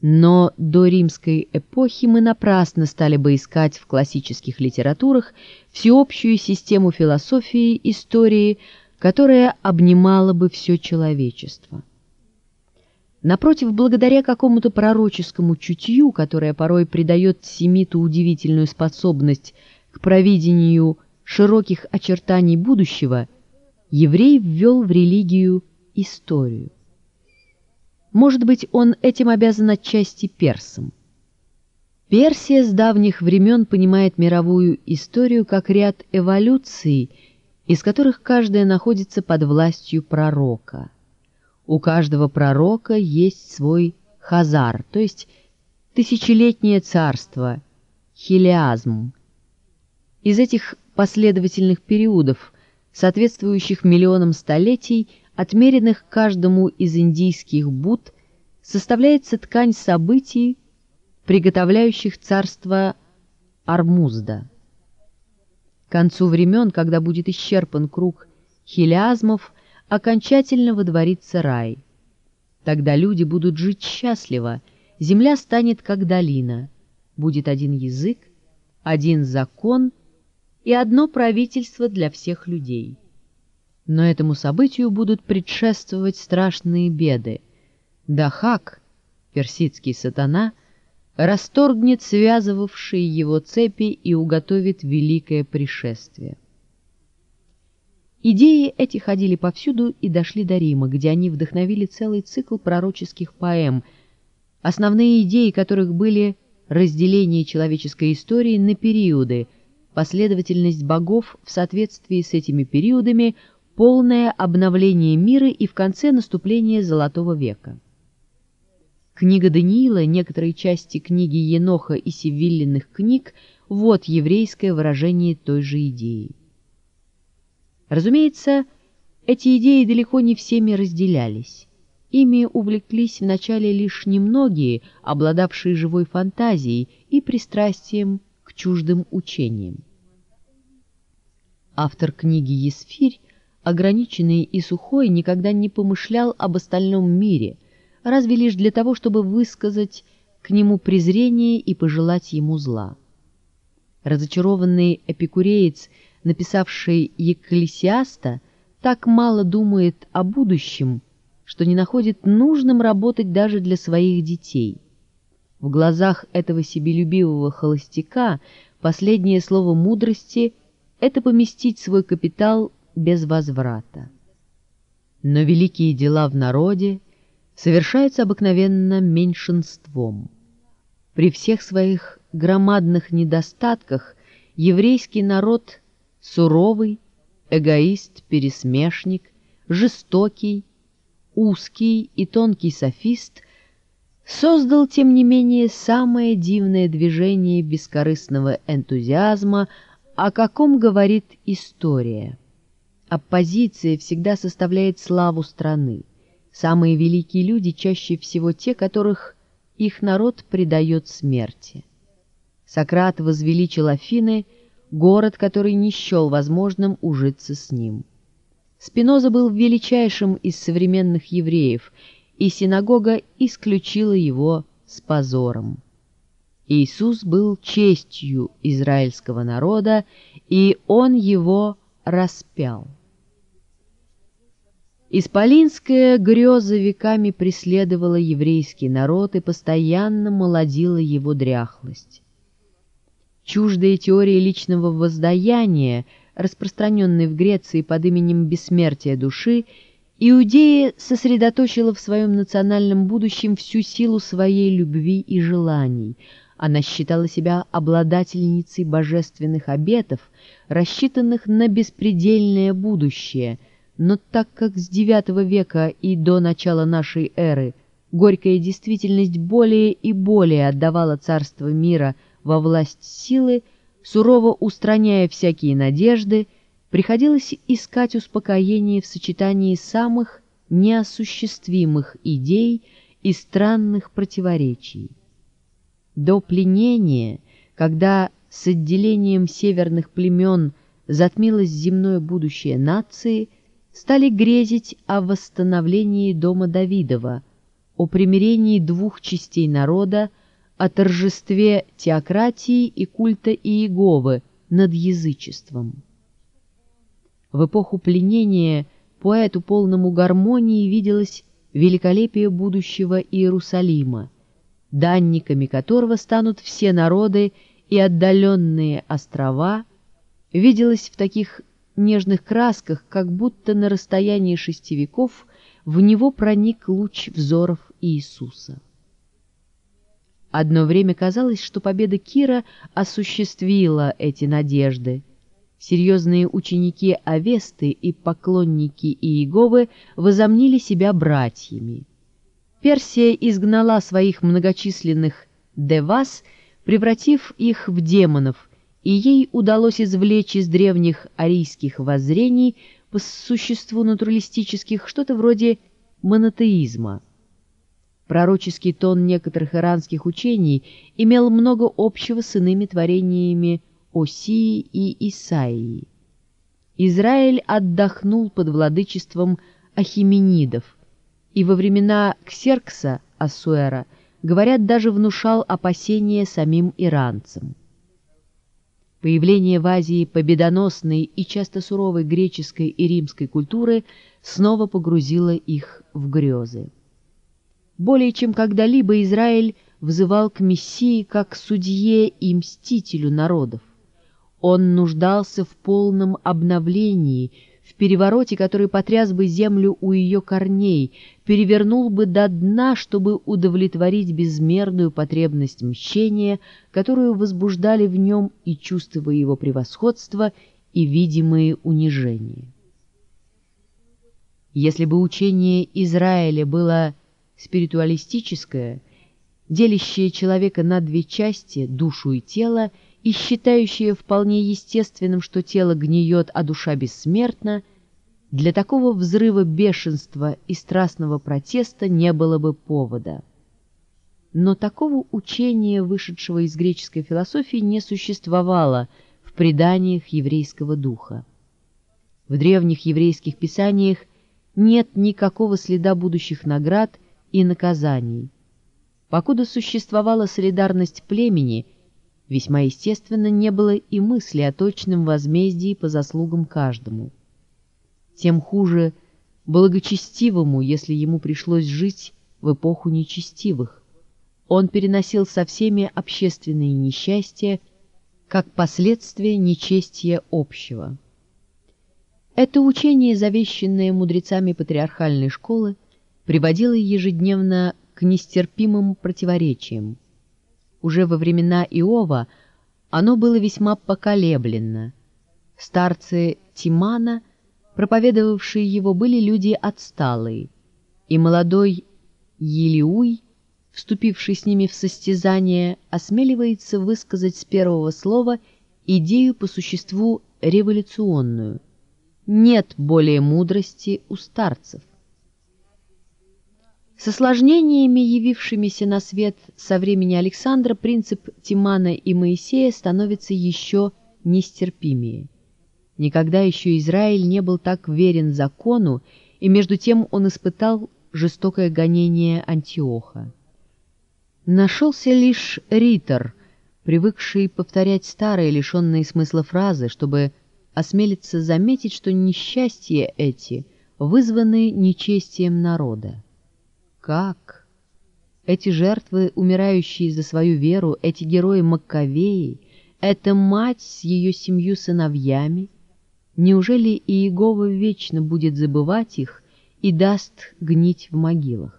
Но до римской эпохи мы напрасно стали бы искать в классических литературах всеобщую систему философии, истории, которая обнимала бы все человечество. Напротив, благодаря какому-то пророческому чутью, которое порой придает семиту удивительную способность к провидению широких очертаний будущего, еврей ввел в религию историю. Может быть, он этим обязан отчасти персам. Персия с давних времен понимает мировую историю как ряд эволюций, из которых каждая находится под властью пророка. У каждого пророка есть свой хазар, то есть тысячелетнее царство, хилиазм. Из этих последовательных периодов, соответствующих миллионам столетий, отмеренных каждому из индийских Буд, составляется ткань событий, приготовляющих царство Армузда. К концу времен, когда будет исчерпан круг хилиазмов, окончательно водворится рай. Тогда люди будут жить счастливо, земля станет как долина, будет один язык, один закон и одно правительство для всех людей. Но этому событию будут предшествовать страшные беды. Дахак, персидский сатана, расторгнет связывавшие его цепи и уготовит великое пришествие. Идеи эти ходили повсюду и дошли до Рима, где они вдохновили целый цикл пророческих поэм, основные идеи которых были разделение человеческой истории на периоды, последовательность богов в соответствии с этими периодами, полное обновление мира и в конце наступление Золотого века. Книга Даниила, некоторые части книги Еноха и Севиллиных книг – вот еврейское выражение той же идеи. Разумеется, эти идеи далеко не всеми разделялись. Ими увлеклись вначале лишь немногие, обладавшие живой фантазией и пристрастием к чуждым учениям. Автор книги «Есфирь», ограниченный и сухой, никогда не помышлял об остальном мире, разве лишь для того, чтобы высказать к нему презрение и пожелать ему зла. Разочарованный эпикуреец – написавший Екклесиаста, так мало думает о будущем, что не находит нужным работать даже для своих детей. В глазах этого себелюбивого холостяка последнее слово мудрости — это поместить свой капитал без возврата. Но великие дела в народе совершаются обыкновенно меньшинством. При всех своих громадных недостатках еврейский народ суровый, эгоист-пересмешник, жестокий, узкий и тонкий софист, создал, тем не менее, самое дивное движение бескорыстного энтузиазма, о каком говорит история. Оппозиция всегда составляет славу страны. Самые великие люди чаще всего те, которых их народ предает смерти. Сократ возвеличил Афины – город, который не счел возможным ужиться с ним. Спиноза был величайшим из современных евреев, и синагога исключила его с позором. Иисус был честью израильского народа, и Он его распял. Исполинская греза веками преследовала еврейский народ и постоянно молодила его дряхлость. Чуждая теория личного воздаяния, распространенная в Греции под именем бессмертия души, Иудея сосредоточила в своем национальном будущем всю силу своей любви и желаний. Она считала себя обладательницей божественных обетов, рассчитанных на беспредельное будущее, но так как с IX века и до начала нашей эры горькая действительность более и более отдавала царство мира во власть силы, сурово устраняя всякие надежды, приходилось искать успокоение в сочетании самых неосуществимых идей и странных противоречий. До пленения, когда с отделением северных племен затмилось земное будущее нации, стали грезить о восстановлении дома Давидова, о примирении двух частей народа, о торжестве теократии и культа Иеговы над язычеством. В эпоху пленения поэту полному гармонии виделось великолепие будущего Иерусалима, данниками которого станут все народы и отдаленные острова, виделось в таких нежных красках, как будто на расстоянии шести веков в него проник луч взоров Иисуса. Одно время казалось, что победа Кира осуществила эти надежды. Серьезные ученики Авесты и поклонники Иеговы возомнили себя братьями. Персия изгнала своих многочисленных девас, превратив их в демонов, и ей удалось извлечь из древних арийских воззрений по существу натуралистических что-то вроде монотеизма. Пророческий тон некоторых иранских учений имел много общего с иными творениями Осии и Исаии. Израиль отдохнул под владычеством ахименидов, и во времена Ксеркса Асуэра, говорят, даже внушал опасения самим иранцам. Появление в Азии победоносной и часто суровой греческой и римской культуры снова погрузило их в грезы. Более чем когда-либо Израиль взывал к Мессии как судье и мстителю народов. Он нуждался в полном обновлении, в перевороте, который потряс бы землю у ее корней, перевернул бы до дна, чтобы удовлетворить безмерную потребность мщения, которую возбуждали в нем и чувство его превосходства, и видимые унижения. Если бы учение Израиля было спиритуалистическое, делящее человека на две части, душу и тело, и считающее вполне естественным, что тело гниет, а душа бессмертна, для такого взрыва бешенства и страстного протеста не было бы повода. Но такого учения, вышедшего из греческой философии, не существовало в преданиях еврейского духа. В древних еврейских писаниях нет никакого следа будущих наград и наказаний. Покуда существовала солидарность племени, весьма естественно не было и мысли о точном возмездии по заслугам каждому. Тем хуже благочестивому, если ему пришлось жить в эпоху нечестивых. Он переносил со всеми общественные несчастья, как последствие нечестия общего. Это учение, завещанное мудрецами патриархальной школы, приводило ежедневно к нестерпимым противоречиям. Уже во времена Иова оно было весьма поколебленно. Старцы Тимана, проповедовавшие его, были люди отсталые, и молодой Елиуй, вступивший с ними в состязание, осмеливается высказать с первого слова идею по существу революционную. Нет более мудрости у старцев. С осложнениями, явившимися на свет со времени Александра, принцип Тимана и Моисея становится еще нестерпимее. Никогда еще Израиль не был так верен закону, и между тем он испытал жестокое гонение Антиоха. Нашелся лишь ритор, привыкший повторять старые, лишенные смысла фразы, чтобы осмелиться заметить, что несчастья эти вызваны нечестием народа. Как? Эти жертвы, умирающие за свою веру, эти герои Маккавеи, эта мать с ее семью сыновьями, неужели Иегова вечно будет забывать их и даст гнить в могилах?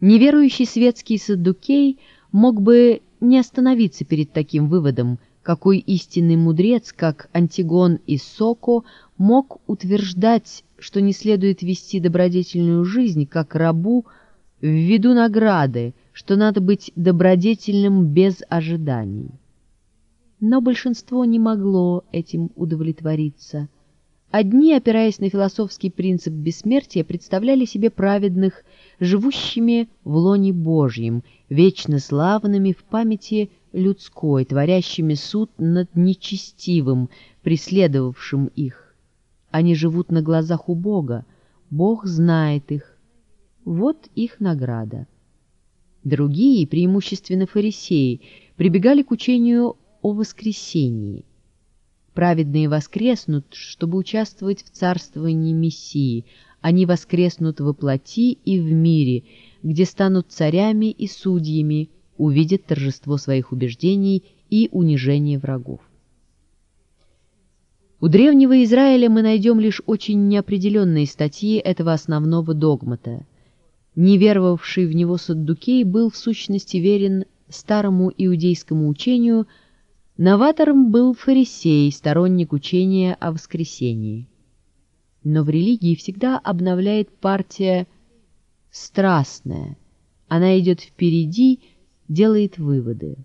Неверующий светский саддукей мог бы не остановиться перед таким выводом, какой истинный мудрец, как Антигон и Соко, мог утверждать, что не следует вести добродетельную жизнь, как рабу, ввиду награды, что надо быть добродетельным без ожиданий. Но большинство не могло этим удовлетвориться. Одни, опираясь на философский принцип бессмертия, представляли себе праведных, живущими в лоне Божьем, вечно славными в памяти людской, творящими суд над нечестивым, преследовавшим их. Они живут на глазах у Бога, Бог знает их. Вот их награда. Другие, преимущественно фарисеи, прибегали к учению о воскресении. Праведные воскреснут, чтобы участвовать в царствовании Мессии, они воскреснут во плоти и в мире, где станут царями и судьями, увидят торжество своих убеждений и унижение врагов. У древнего Израиля мы найдем лишь очень неопределенные статьи этого основного догмата. Не веровавший в него Саддукей был в сущности верен старому иудейскому учению, новатором был фарисей, сторонник учения о воскресении. Но в религии всегда обновляет партия страстная, она идет впереди делает выводы.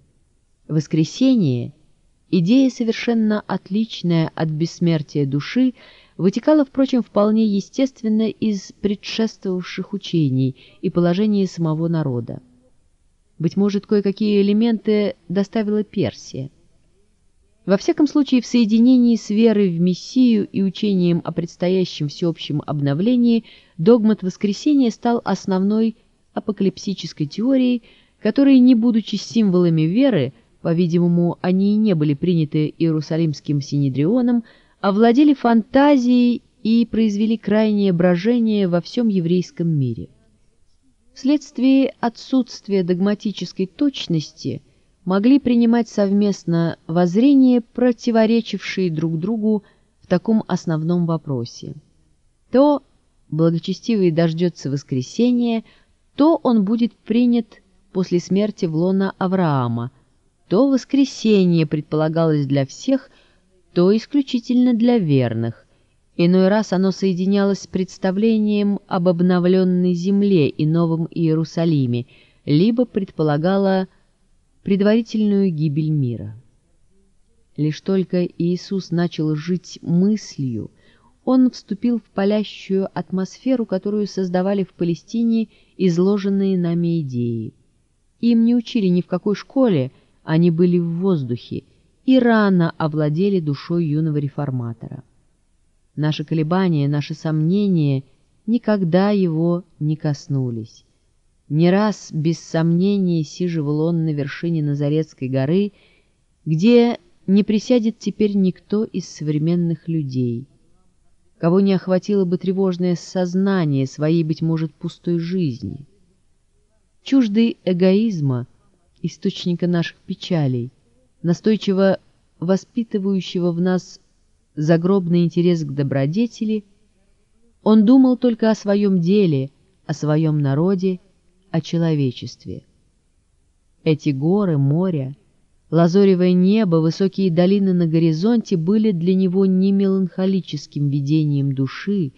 Воскресение, идея совершенно отличная от бессмертия души, вытекала, впрочем, вполне естественно из предшествовавших учений и положения самого народа. Быть может, кое-какие элементы доставила Персия. Во всяком случае, в соединении с верой в Мессию и учением о предстоящем всеобщем обновлении догмат воскресения стал основной апокалипсической теорией, которые, не будучи символами веры, по-видимому, они и не были приняты Иерусалимским Синедрионом, овладели фантазией и произвели крайнее брожение во всем еврейском мире. Вследствие отсутствия догматической точности могли принимать совместно воззрения, противоречившие друг другу в таком основном вопросе. То благочестивый дождется воскресения, то он будет принят после смерти в лона Авраама, то воскресение предполагалось для всех, то исключительно для верных. Иной раз оно соединялось с представлением об обновленной земле и новом Иерусалиме, либо предполагало предварительную гибель мира. Лишь только Иисус начал жить мыслью, он вступил в палящую атмосферу, которую создавали в Палестине изложенные нами идеи. Им не учили ни в какой школе, они были в воздухе и рано овладели душой юного реформатора. Наши колебания, наши сомнения никогда его не коснулись. Не раз, без сомнения, сиживал он на вершине Назаретской горы, где не присядет теперь никто из современных людей, кого не охватило бы тревожное сознание своей, быть может, пустой жизни чуждый эгоизма, источника наших печалей, настойчиво воспитывающего в нас загробный интерес к добродетели, он думал только о своем деле, о своем народе, о человечестве. Эти горы, моря, лазоревое небо, высокие долины на горизонте были для него не меланхолическим видением души,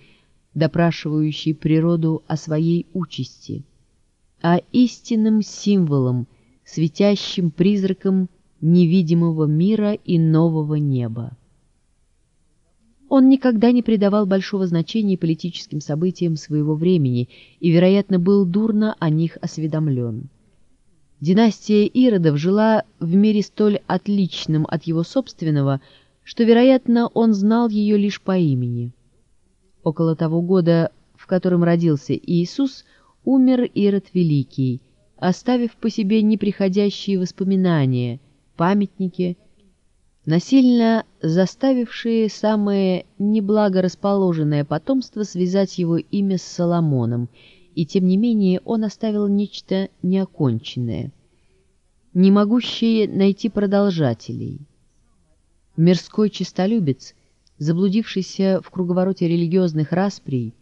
допрашивающей природу о своей участи — а истинным символом, светящим призраком невидимого мира и нового неба. Он никогда не придавал большого значения политическим событиям своего времени и, вероятно, был дурно о них осведомлен. Династия Иродов жила в мире столь отличным от его собственного, что, вероятно, он знал ее лишь по имени. Около того года, в котором родился Иисус – умер Ирод Великий, оставив по себе неприходящие воспоминания, памятники, насильно заставившие самое неблагорасположенное потомство связать его имя с Соломоном, и тем не менее он оставил нечто неоконченное, не могущее найти продолжателей. Мирской честолюбец, заблудившийся в круговороте религиозных расприй,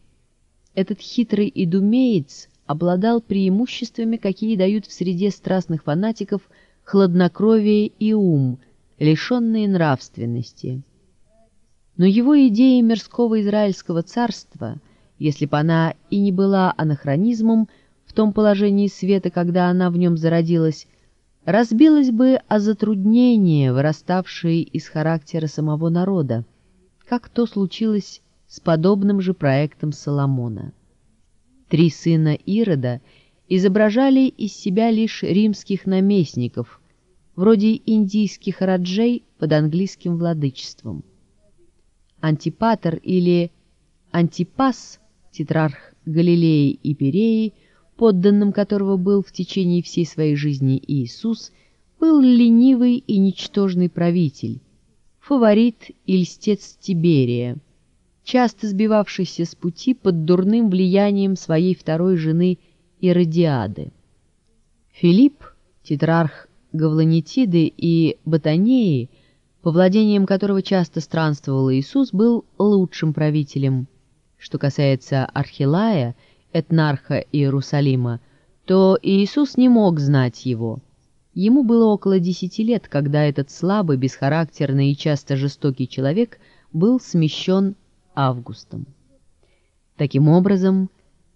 этот хитрый идумеец обладал преимуществами, какие дают в среде страстных фанатиков хладнокровие и ум, лишенные нравственности. Но его идея мирского израильского царства, если бы она и не была анахронизмом в том положении света, когда она в нем зародилась, разбилась бы о затруднения, выраставшие из характера самого народа, как то случилось с подобным же проектом Соломона. Три сына Ирода изображали из себя лишь римских наместников, вроде индийских раджей под английским владычеством. Антипатер или Антипас, тетрарх Галилеи и Переи, подданным которого был в течение всей своей жизни Иисус, был ленивый и ничтожный правитель, фаворит и льстец Тиберия, часто сбивавшийся с пути под дурным влиянием своей второй жены Иродиады. Филипп, тетрарх Гавланитиды и Ботанеи, по владениям которого часто странствовал Иисус, был лучшим правителем. Что касается Архилая, этнарха Иерусалима, то Иисус не мог знать его. Ему было около десяти лет, когда этот слабый, бесхарактерный и часто жестокий человек был смещен Августом. Таким образом,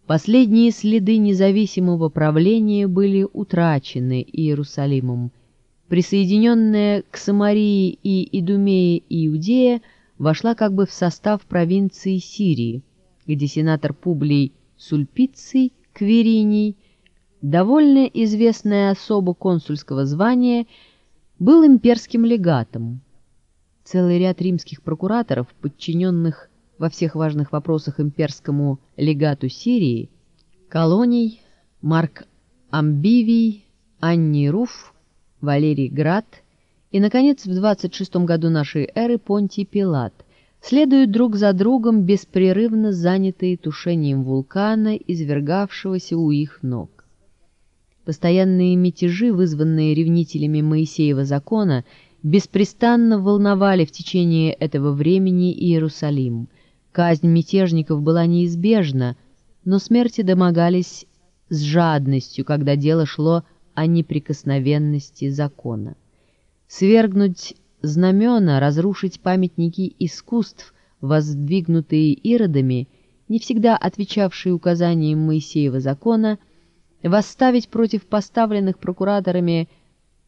последние следы независимого правления были утрачены Иерусалимом. Присоединенная к Самарии и Идумее Иудея вошла как бы в состав провинции Сирии, где сенатор Публий Сульпиций Квериний, довольно известная особа консульского звания, был имперским легатом. Целый ряд римских прокураторов, подчиненных во всех важных вопросах имперскому легату Сирии, колоний Марк Амбивий, Анни Руф, Валерий Град и, наконец, в 26 году нашей эры Понтий Пилат следуют друг за другом беспрерывно занятые тушением вулкана, извергавшегося у их ног. Постоянные мятежи, вызванные ревнителями Моисеева закона, беспрестанно волновали в течение этого времени Иерусалим – Казнь мятежников была неизбежна, но смерти домогались с жадностью, когда дело шло о неприкосновенности закона. Свергнуть знамена, разрушить памятники искусств, воздвигнутые иродами, не всегда отвечавшие указаниям Моисеева закона, восставить против поставленных прокураторами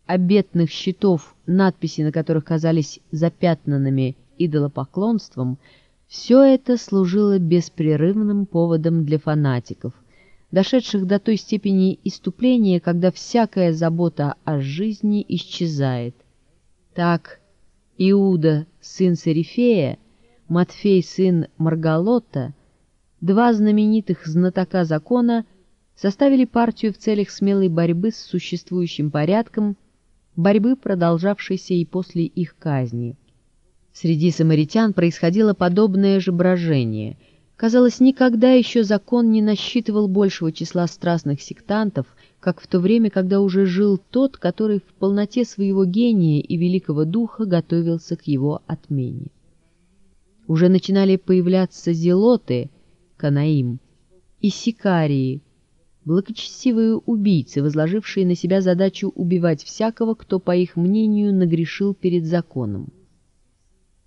обетных щитов, надписи на которых казались запятнанными идолопоклонством – все это служило беспрерывным поводом для фанатиков, дошедших до той степени иступления, когда всякая забота о жизни исчезает. Так Иуда, сын Сарифея, Матфей, сын Маргалота, два знаменитых знатока закона, составили партию в целях смелой борьбы с существующим порядком, борьбы, продолжавшейся и после их казни. Среди самаритян происходило подобное же брожение. Казалось, никогда еще закон не насчитывал большего числа страстных сектантов, как в то время, когда уже жил тот, который в полноте своего гения и великого духа готовился к его отмене. Уже начинали появляться зелоты, канаим, и сикарии, благочестивые убийцы, возложившие на себя задачу убивать всякого, кто, по их мнению, нагрешил перед законом.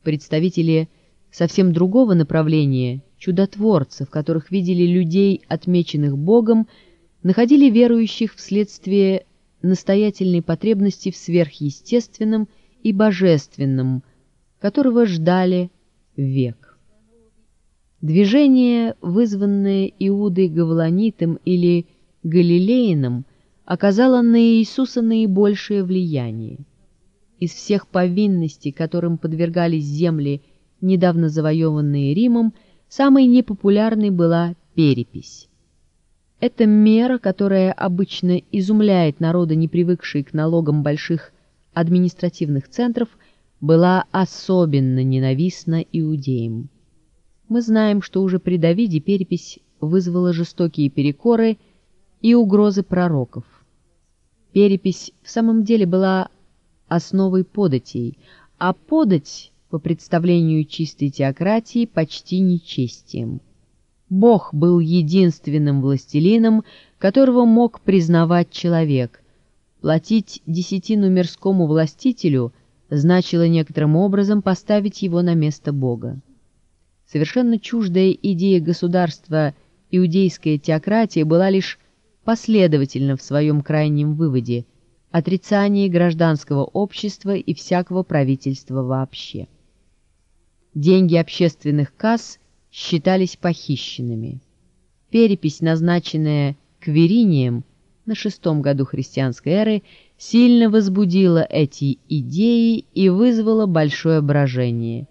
Представители совсем другого направления, чудотворцев, которых видели людей, отмеченных Богом, находили верующих вследствие настоятельной потребности в сверхъестественном и божественном, которого ждали век. Движение, вызванное Иудой Гавланитом или Галилеином, оказало на Иисуса наибольшее влияние. Из всех повинностей, которым подвергались земли, недавно завоеванные Римом, самой непопулярной была перепись. Эта мера, которая обычно изумляет народы, не привыкшие к налогам больших административных центров, была особенно ненавистна иудеям. Мы знаем, что уже при Давиде перепись вызвала жестокие перекоры и угрозы пророков. Перепись в самом деле была основой податей, а подать, по представлению чистой теократии, почти нечестием. Бог был единственным властелином, которого мог признавать человек. Платить десятину мирскому властителю значило некоторым образом поставить его на место Бога. Совершенно чуждая идея государства иудейская теократия была лишь последовательна в своем крайнем выводе – отрицании гражданского общества и всякого правительства вообще. Деньги общественных касс – считались похищенными. Перепись, назначенная Кверинием на шестом году христианской эры, сильно возбудила эти идеи и вызвала большое брожение.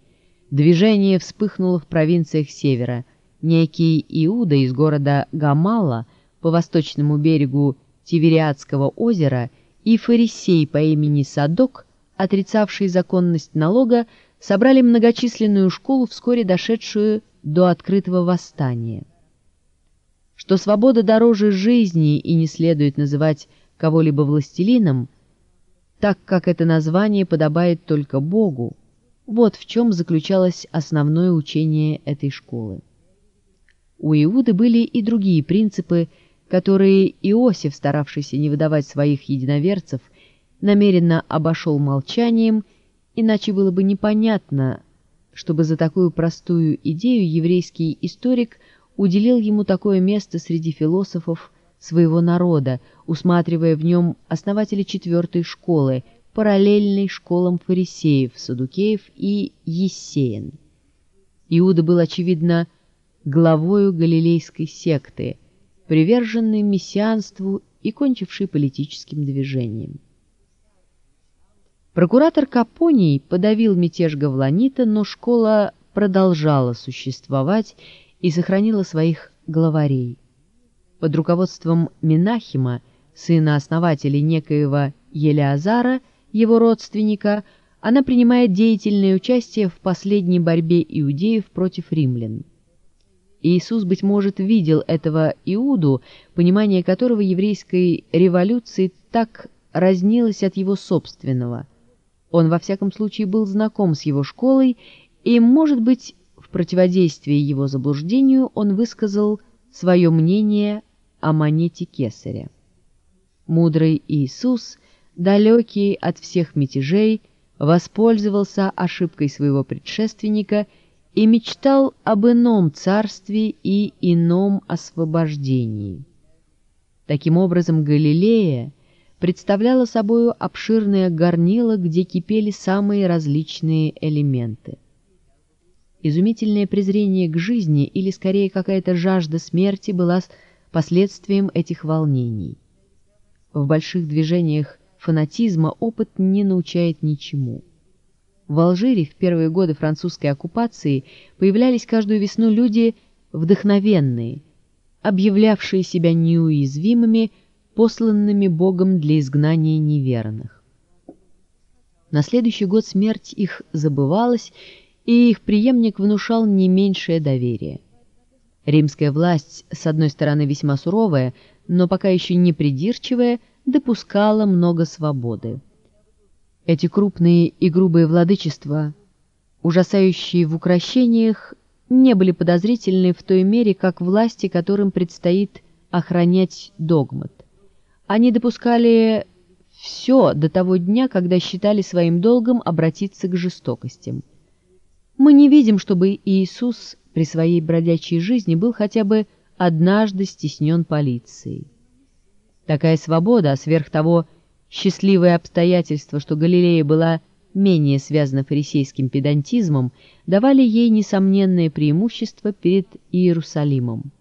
Движение вспыхнуло в провинциях севера. Некий Иуда из города Гамала по восточному берегу Тивериадского озера и фарисей по имени Садок, отрицавший законность налога, собрали многочисленную школу, вскоре дошедшую до открытого восстания. Что свобода дороже жизни и не следует называть кого-либо властелином, так как это название подобает только Богу, вот в чем заключалось основное учение этой школы. У Иуды были и другие принципы, которые Иосиф, старавшийся не выдавать своих единоверцев, намеренно обошел молчанием, иначе было бы непонятно, чтобы за такую простую идею еврейский историк уделил ему такое место среди философов своего народа, усматривая в нем основателя четвертой школы, параллельной школам фарисеев, садукеев и ессеян. Иуда был, очевидно, главою галилейской секты, приверженной мессианству и кончившей политическим движением. Прокуратор Капоний подавил мятеж Гавланита, но школа продолжала существовать и сохранила своих главарей. Под руководством Минахима, сына основателя некоего Елеазара, его родственника, она принимает деятельное участие в последней борьбе иудеев против римлян. Иисус, быть может, видел этого Иуду, понимание которого еврейской революции так разнилось от его собственного – он, во всяком случае, был знаком с его школой, и, может быть, в противодействии его заблуждению он высказал свое мнение о монете Кесаря. Мудрый Иисус, далекий от всех мятежей, воспользовался ошибкой своего предшественника и мечтал об ином царстве и ином освобождении. Таким образом, Галилея — представляла собою обширное горнило, где кипели самые различные элементы. Изумительное презрение к жизни или скорее какая-то жажда смерти была последствием этих волнений. В больших движениях фанатизма опыт не научает ничему. В Алжире в первые годы французской оккупации появлялись каждую весну люди вдохновенные, объявлявшие себя неуязвимыми, посланными Богом для изгнания неверных. На следующий год смерть их забывалась, и их преемник внушал не меньшее доверие. Римская власть, с одной стороны весьма суровая, но пока еще не придирчивая, допускала много свободы. Эти крупные и грубые владычества, ужасающие в укращениях, не были подозрительны в той мере, как власти, которым предстоит охранять догмат. Они допускали все до того дня, когда считали своим долгом обратиться к жестокостям. Мы не видим, чтобы Иисус при своей бродячей жизни был хотя бы однажды стеснен полицией. Такая свобода, а сверх того счастливое обстоятельство, что Галилея была менее связана фарисейским педантизмом, давали ей несомненное преимущество перед Иерусалимом.